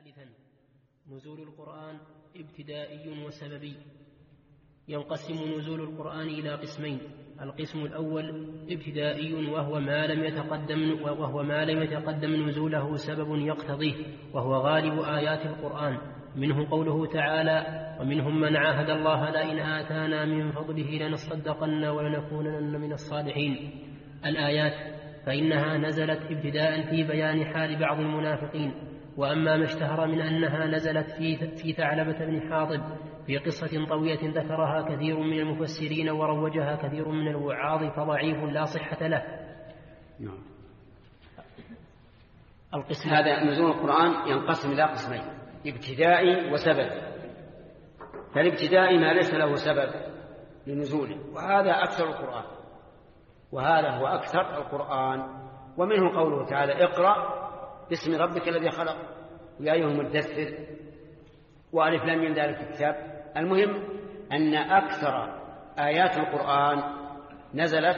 ثالثا. نزول القرآن ابتدائي وسببي. ينقسم نزول القرآن إلى قسمين. القسم الأول ابتدائي وهو ما لم يتقدم وهو ما لم يتقدم نزوله سبب يقتضيه وهو غالب آيات القرآن. منه قوله تعالى ومنهم من عاهد الله لئن آتانا من فضله لنصدقن ولنكونن من الصالحين. الآيات فإنها نزلت ابتداء في بيان حال بعض المنافقين. وأما ما اشتهر من أنها نزلت في, في ثعلبة بن حاطب في قصة طويلة ذكرها كثير من المفسرين وروجها كثير من الوعاظ فضعيف لا صحة له. نعم. القسم هذا نزول القرآن ينقسم إلى قسمين ابتدائي وسبب. فالابتدائي ما ليس له سبب لنزوله وهذا أكثر القرآن وهذا هو أكثر القرآن. ومنه قوله تعالى اقرأ باسم ربك الذي خلق. يا أيها المدثر. وألف لم من ذلك الكتاب. المهم أن أكثر آيات القرآن نزلت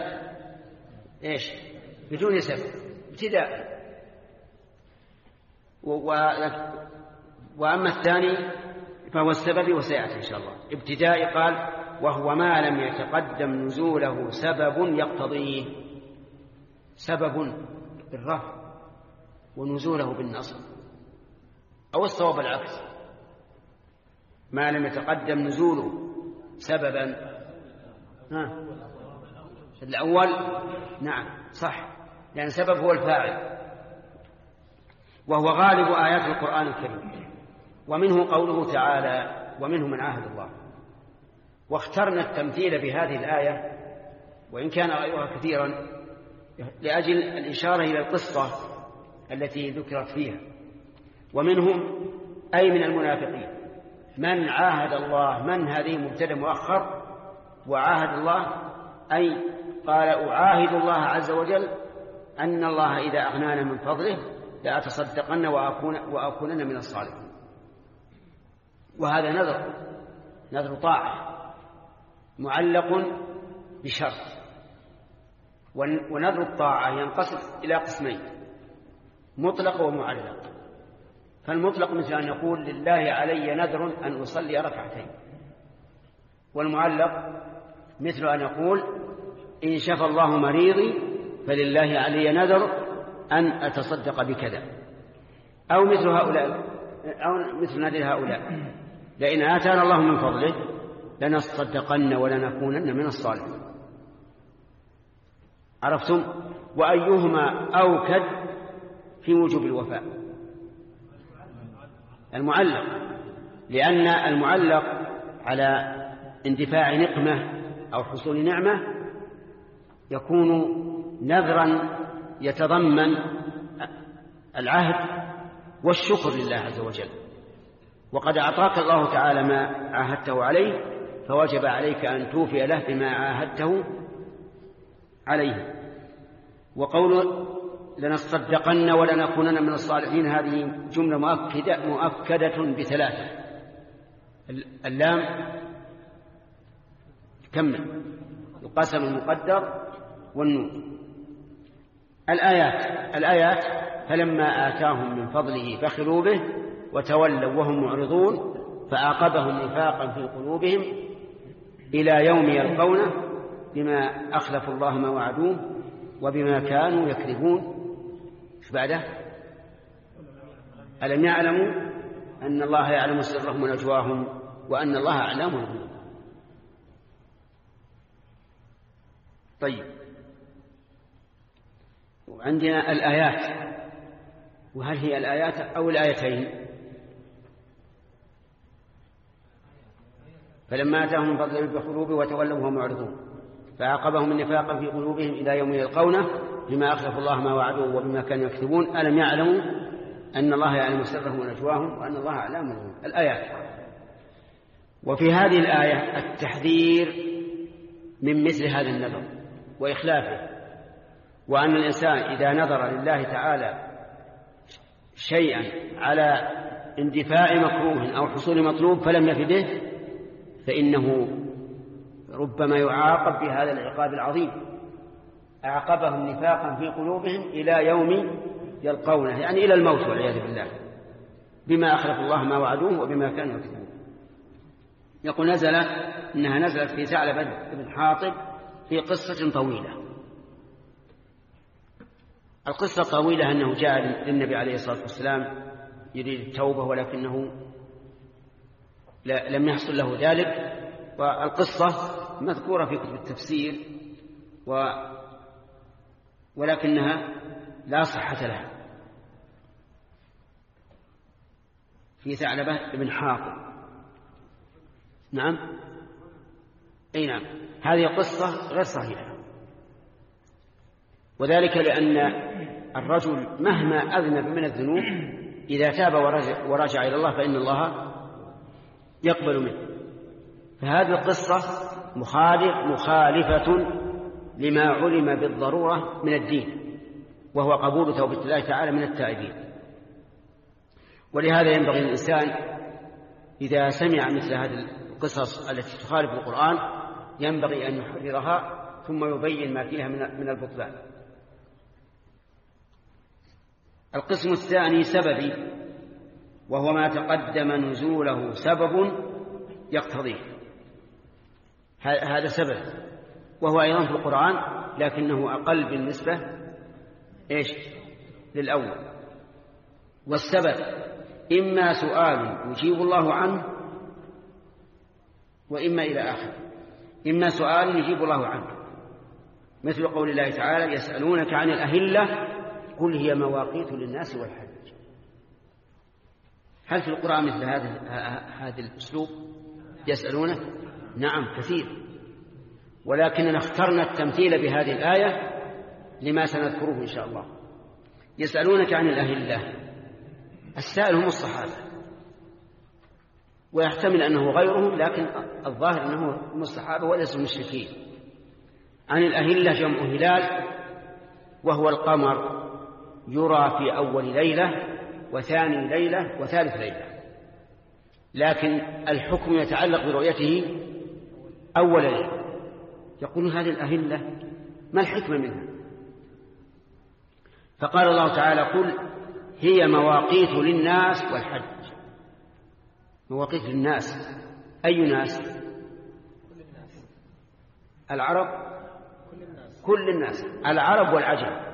إيش؟ بدون سبب ابتداء. وأما الثاني فهو السبب وسيأتي إن شاء الله. ابتداء قال وهو ما لم يتقدم نزوله سبب يقتضيه. سبب بالرفع. ونزوله بالنصب أو الصواب العكس. ما لم يتقدم نزوله سببا. ها؟ الأول نعم صح لأن سبب هو الفاعل. وهو غالب آيات القرآن الكريم. ومنه قوله تعالى ومنه من عاهد الله واخترنا التمثيل بهذه الآية وإن كان غيرها كثيرا لأجل الإشارة إلى القصة التي ذكرت فيها. ومنهم أي من المنافقين من عاهد الله من هذه مبتدا مؤخر وعاهد الله أي قال أعاهد الله عز وجل أن الله إذا أغنانا من فضله لأتصدقن وأكون وأكونن من الصالحين. وهذا نذر نذر طاعة معلق بشرط. ونذر الطاعة ينقسم إلى قسمين. مطلق ومعلق. فالمطلق مثل أن يقول لله علي نذر أن أصلي ركعتين. والمعلق مثل أن يقول إن شفى الله مريضي فلله علي نذر أن أتصدق بكذا. أو مثل هؤلاء أو مثل نذر هؤلاء لئن آتانا الله من فضله لنصدقن ولنكونن من الصالحين. عرفتم؟ وأيهما أوكد في وجوب الوفاء. المعلق لأن المعلق على اندفاع نقمة أو حصول نعمة يكون نذرا يتضمن العهد والشكر لله عز وجل. وقد أعطاك الله تعالى ما عاهدته عليه فوجب عليك أن توفي له بما عاهدته عليه. وقول لنصدقن ولنكونن من الصالحين. هذه جملة مؤكدة, مؤكدة بثلاثة. اللام كمل. القسم المقدر والنون. الآيات الآيات فلما آتاهم من فضله بخلوا به وتولوا وهم معرضون فأعقبهم نفاقا في قلوبهم إلى يوم يلقونه بما أخلفوا الله ما وعدوه وبما كانوا يكذبون. بعده؟ ألم يعلموا أن الله يعلم سرهم ونجواهم وأن الله الغيوب طيب. وعندنا الآيات. وهل هي الآيات أو الآيتين؟ فلما أتاهم من فضل بقلوبه وتولوا وهم معرضون. فعاقبهم النفاق في قلوبهم إلى يوم يلقونه بما أخلف الله ما وعدوا وبما كانوا يكذبون ألم يعلموا أن الله يعلم سرهم ونجواهم وأن الله أعلمهم الآيات. وفي هذه الآية التحذير من مثل هذا النذر وإخلافه وأن الإنسان إذا نظر لله تعالى شيئا على اندفاع مكروه أو حصول مطلوب فلم يف به فإنه ربما يعاقب بهذا العقاب العظيم. أعقبهم نفاقا في قلوبهم إلى يوم يلقونه يعني إلى الموت والعياذ بالله. بما أخلف الله ما وعدوه وبما كانوا يكذبون يقول نزل إنها نزلت في ثعلبة بن حاطب في قصة طويلة. القصة طويلة أنه جاء للنبي عليه الصلاة والسلام يريد التوبة ولكنه لم يحصل له ذلك. والقصة مذكورة في كتب التفسير و ولكنها لا صحة لها. في ثعلبة بن حاطب. نعم؟ أي نعم. هذه قصة غير صحيحة. وذلك لأن الرجل مهما أذنب من الذنوب إذا تاب ورجع, ورجع إلى الله فإن الله يقبل منه. فهذه القصة مخالف مخالفة لما علم بالضرورة من الدين وهو قبول توبة الله تعالى من التائبين. ولهذا ينبغي الإنسان إذا سمع مثل هذه القصص التي تخالف القرآن ينبغي أن يحررها ثم يبين ما فيها من البطلان. القسم الثاني سببي وهو ما تقدم نزوله سبب يقتضيه. هذا سبب. وهو أيضا في القرآن لكنه أقل بالنسبة إيش؟ للأول. والسبب إما سؤال يجيب الله عنه وإما إلى آخر. إما سؤال يجيب الله عنه. مثل قول الله تعالى يسألونك عن الأهلة قل هي مواقيت للناس والحج. هل في القرآن مثل هذا هذا الأسلوب؟ يسألونه نعم كثير. ولكننا اخترنا التمثيل بهذه الآية لما سنذكره إن شاء الله. يسألونك عن الأهلة. السائل هم الصحابة. ويحتمل أنه غيرهم لكن الظاهر أنه هم الصحابة وليسوا المشركين عن الأهلة جمع هلال وهو القمر يرى في أول ليلة وثاني ليلة وثالث ليلة. لكن الحكم يتعلق برؤيته أول ليلة يقول هذه الأهلة ما الحكمة منها؟ فقال الله تعالى قل هي مواقيت للناس والحج. مواقيت للناس. أي ناس؟ العرب. كل الناس. العرب والعجم.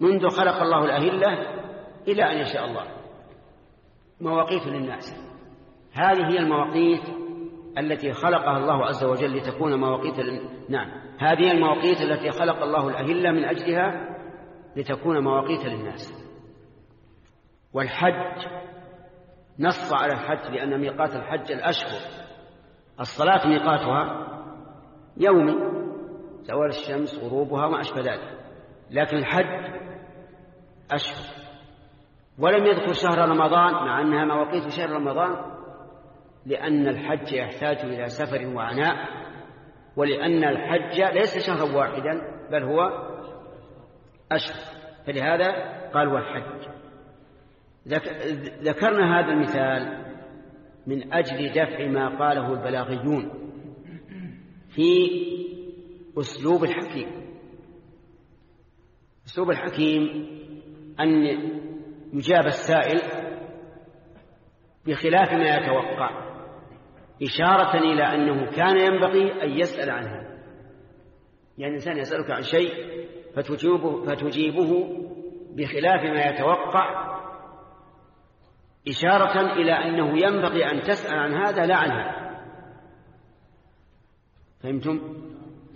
منذ خلق الله الأهلة إلى أن يشاء الله. مواقيت للناس. هذه هي المواقيت التي خلقها الله عز وجل لتكون مواقيت. نعم. هذه المواقيت التي خلق الله الأهلة من أجلها لتكون مواقيت للناس. والحج نص على الحج لأن ميقات الحج الأشهر. الصلاة ميقاتها يومي زوال الشمس غروبها ما أشبه ذلك. لكن الحج أشهر. ولم يذكر شهر رمضان مع أنها مواقيت شهر رمضان لأن الحج يحتاج إلى سفر وعناء ولأن الحج ليس شهرا واحدا بل هو أشهر. فلهذا قال والحج. ذكرنا هذا المثال من أجل دفع ما قاله البلاغيون في أسلوب الحكيم. أسلوب الحكيم أن يجاب السائل بخلاف ما يتوقع إشارة إلى أنه كان ينبغي أن يسأل عنها يعني الإنسان يسألك عن شيء فتجيبه, فتجيبه بخلاف ما يتوقع إشارة إلى أنه ينبغي أن تسأل عن هذا لا عن هذا. فهمتم؟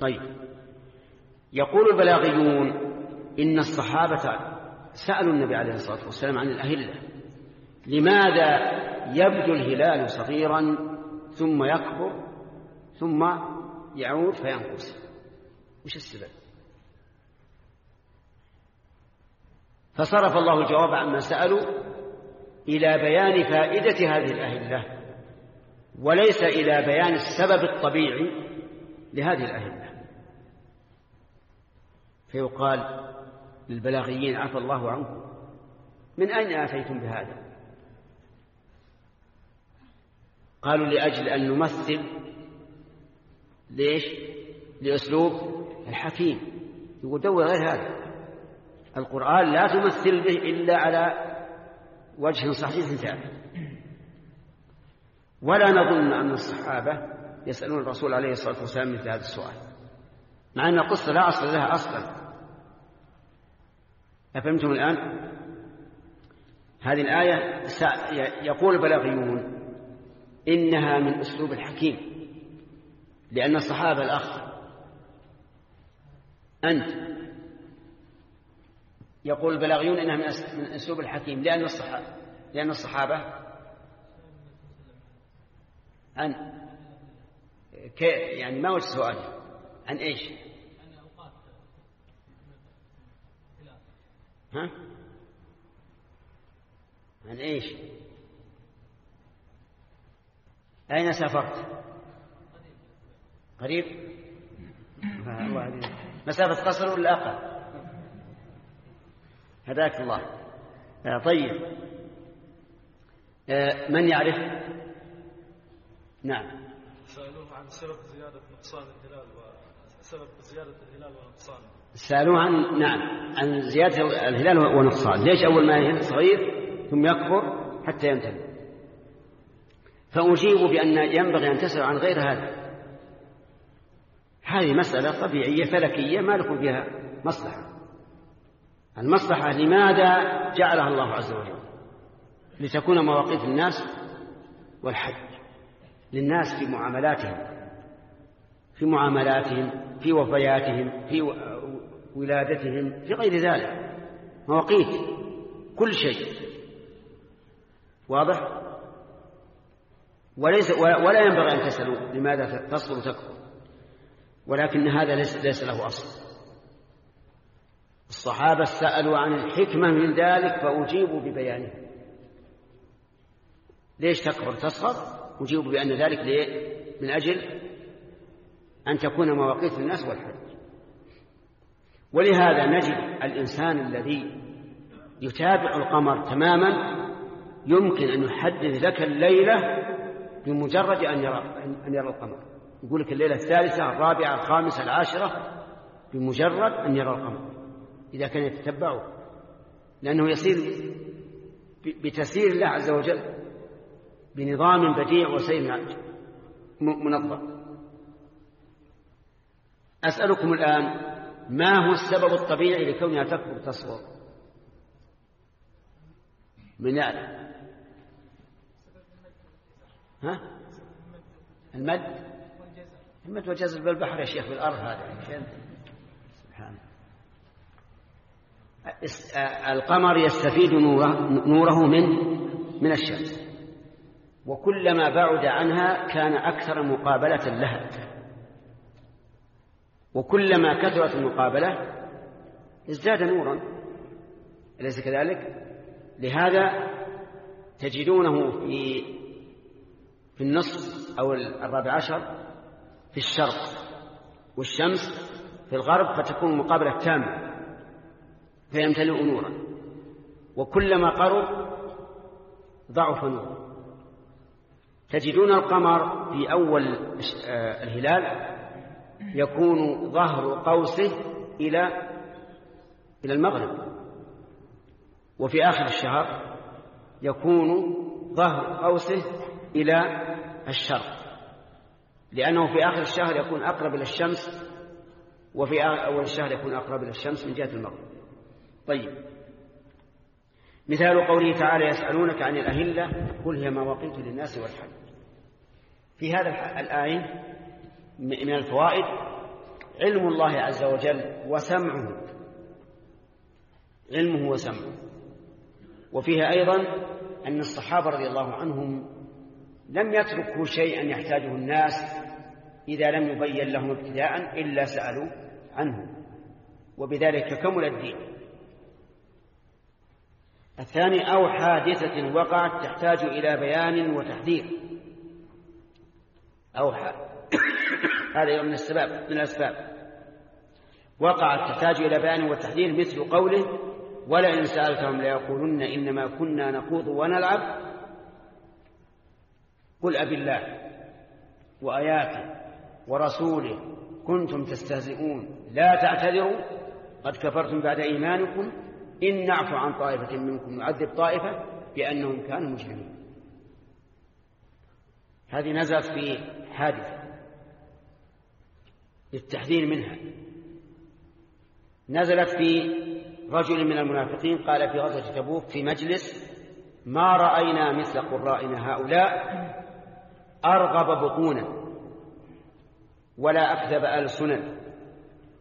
طيب. يقول البلاغيون إن الصحابة سألوا النبي عليه الصلاة والسلام عن الأهلة. لماذا يبدو الهلال صغيرا ثم يكبر ثم يعود فينقص. وش السبب؟ فصرف الله الجواب عما سألوا إلى بيان فائدة هذه الأهلة وليس إلى بيان السبب الطبيعي لهذه الأهلة. فيقال للبلاغيين عفى الله عنكم من أين آتيتم بهذا؟ قالوا لأجل أن نمثل ليش؟ لأسلوب الحكيم. يقول دور غير هذا. القرآن لا تمثل به إلا على وجه صحيح ثابت. ولا نظن أن الصحابة يسألون الرسول عليه الصلاة والسلام مثل هذا السؤال. مع أن القصة لا أصل لها أصلا. أفهمتم الآن؟ هذه الآية يقول البلاغيون إنها من أسلوب الحكيم لأن الصحابة الأخ أنت يقول البلاغيون إنها من أسلوب الحكيم لأن الصحابة لأن الصحابة عن يعني ما وجه السؤال؟ عن إيش؟ ها؟ عن إيش؟ أين سافرت؟ قريب؟ مسافة قصر ولا أقل؟ هداك الله. آه طيب. آه من يعرف؟ نعم. سألوه عن سبب زيادة نقصان الهلال وسبب زيادة الهلال ونقصانه سألوه عن نعم. عن زيادة الهلال ونقصان. ليش أول ما يهل صغير ثم يكبر حتى يمتلئ فأجيب بأن ينبغي أن تسأل عن غير هذا. هذه مسألة طبيعية فلكية ما لكم فيها مصلحة. المصلحة لماذا جعلها الله عز وجل؟ لتكون مواقيت الناس والحج. للناس في معاملاتهم في معاملاتهم في وفياتهم في ولادتهم في غير ذلك. مواقيت كل شيء. واضح؟ وليس ولا ينبغي أن تسألوا لماذا تصبر وتكفر. ولكن هذا ليس, ليس له أصل. الصحابة سألوا عن الحكمة من ذلك فأجيبوا ببيانه. ليش تكبر تصغر أجيبوا بأن ذلك ليه؟ من أجل أن تكون مواقيت الناس والحج. ولهذا نجد الإنسان الذي يتابع القمر تماما يمكن أن يحدد لك الليلة بمجرد أن يرى أن يرى القمر. يقول لك الليلة الثالثة الرابعة الخامسة العاشرة بمجرد أن يرى القمر. إذا كان يتتبعه. لأنه يصير بتسير الله عز وجل بنظام بديع وسير منظم. أسألكم الآن ما هو السبب الطبيعي لكونها تكبر تصغر؟ من يعلم ها؟ المد. المد والجزر بالبحر يا شيخ بالأرض هذا. سبحان القمر يستفيد نوره, نوره من من الشمس. وكلما بعد عنها كان أكثر مقابلة لها. وكلما كثرت المقابلة ازداد نورا. أليس كذلك؟ لهذا تجدونه في في النصف أو الرابع عشر في الشرق والشمس في الغرب فتكون مقابلة تامة فيمتلئ نورا. وكلما قرب ضعف نور. تجدون القمر في أول آه، الهلال يكون ظهر قوسه إلى إلى المغرب. وفي آخر الشهر يكون ظهر قوسه إلى الشرق. لأنه في آخر الشهر يكون أقرب إلى الشمس وفي أول الشهر يكون أقرب إلى الشمس من جهة المغرب. طيب. مثال قوله تعالى يسألونك عن الأهلة قل هي مواقيت للناس والحج في هذا الآية من الفوائد علم الله عز وجل وسمعه. علمه وسمعه. وفيها أيضا أن الصحابة رضي الله عنهم لم يتركوا شيئا يحتاجه الناس إذا لم يبين لهم ابتداء إلا سألوا عنه وبذلك كمل الدين. الثاني أو حادثة وقعت تحتاج إلى بيان وتحذير. أو هذا من السبب من الأسباب. وقعت تحتاج إلى بيان وتحذير مثل قوله ولئن سألتهم ليقولن إنما كنا نخوض ونلعب قل أبي الله وآياته ورسوله كنتم تستهزئون. لا تعتذروا. قد كفرتم بعد إيمانكم. إن نعفو عن طائفة منكم نعذب طائفة بأنهم كانوا مجرمين. هذه نزلت في حادثة للتحذير منها. نزلت في رجل من المنافقين قال في غزوة تبوك في مجلس ما رأينا مثل قرائنا هؤلاء أرغب بطونا ولا أكذب ألسنا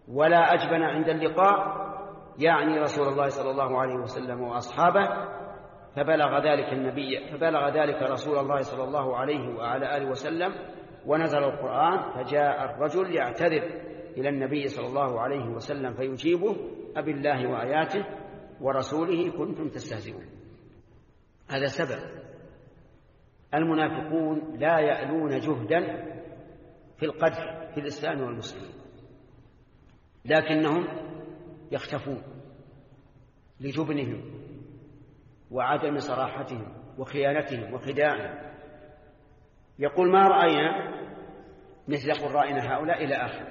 ولا أجبن عند اللقاء يعني رسول الله صلى الله عليه وسلم وأصحابه فبلغ ذلك النبي فبلغ ذلك رسول الله صلى الله عليه وعلى آله وسلم ونزل القرآن فجاء الرجل يعتذر إلى النبي صلى الله عليه وسلم فيجيبه أبي الله وآياته ورسوله كنتم تستهزئون. هذا سبب. المنافقون لا يألون جهدا في القدح في الإسلام والمسلمين لكنهم يختفون لجبنهم وعدم صراحتهم وخيانتهم وخداعهم. يقول ما رأينا مثل قرائنا هؤلاء إلى آخر؟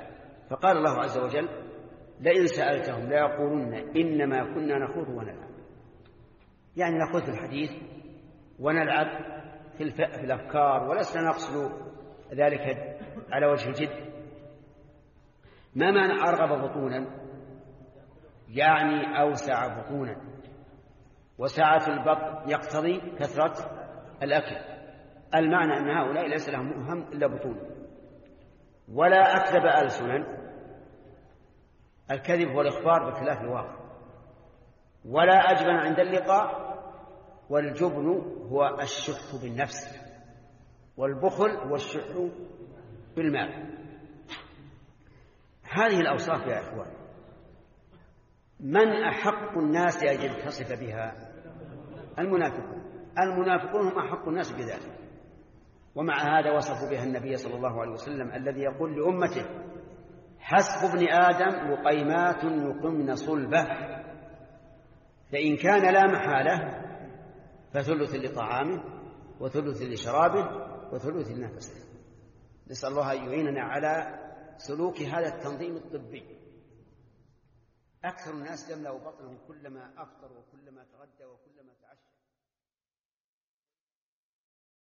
فقال الله عز وجل لئن سألتهم ليقولن إنما كنا نخوض ونلعب. يعني نخوض الحديث ونلعب في, الأفكار ولسنا نقصد ذلك على وجه الجد. ما معنى أرغب بطونا؟ يعني أوسع بطونا. وسعة البطن يقتضي كثرة الأكل. المعنى أن هؤلاء ليس لهم هم إلا بطون. ولا أكذب ألسنا. الكذب هو الإخبار بخلاف الواقع. ولا أجبن عند اللقاء والجبن هو الشح بالنفس والبخل هو الشح بالمال. هذه الأوصاف يا إخوان من أحق الناس أن يتصف بها؟ المنافقون. المنافقون هم أحق الناس بذلك. ومع هذا وصفوا بها النبي صلى الله عليه وسلم الذي يقول لأمته حسب ابن آدم لقيمات يقمن صلبه فإن كان لا محالة فثلث لطعامه وثلث لشرابه وثلث لنفسه. نسأل الله أن يعيننا على سلوك هذا التنظيم الطبي. أكثر الناس يملأ بطنهم كلما أفطر وكلما تغدى وكلما